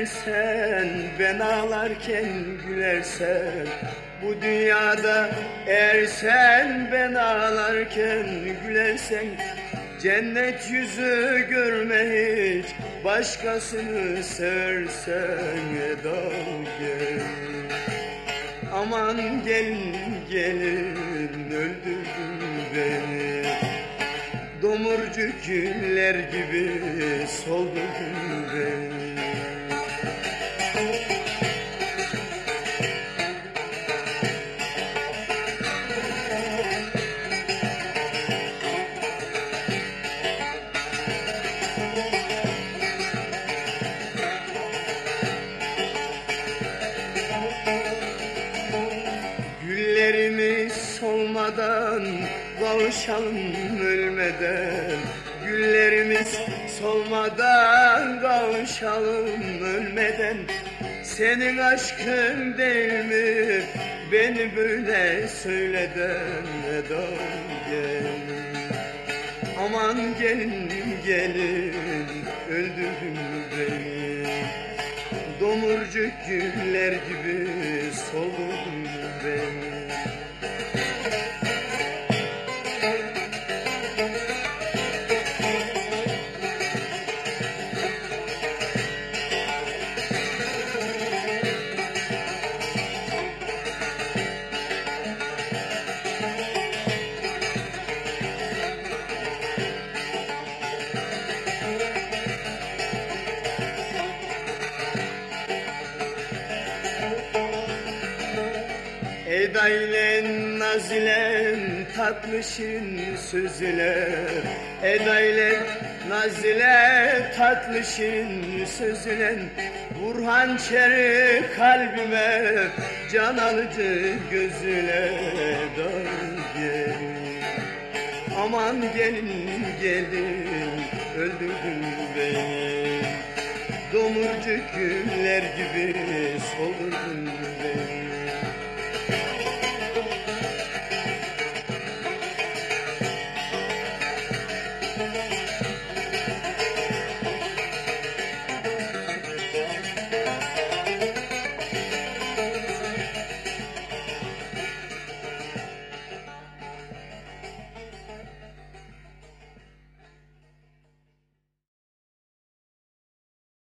dünyada ersen ben ağlarken gülersen Bu dünyada ersen ben ağlarken gülersen Cennet yüzü görme hiç başkasını seversen Edam gel Aman gelin gelin öldürdün beni. Domurcu güller gibi soldurdun beni kavuşalım ölmeden Güllerimiz solmadan kavuşalım ölmeden. Senin aşkın değil mi? Beni böyle söyleden Edam gel Aman gelin gelin öldürdün beni? Domurcuk güller gibi soldurdun beni Eda ile nazilen tatlışın sözüle Eda ile nazile tatlışın sözüle Burhan çeri kalbime can alıcı gözüle Dar gelin. Aman gelin gelin öldürdün beni. Domurcuk güller gibi soldurdun beni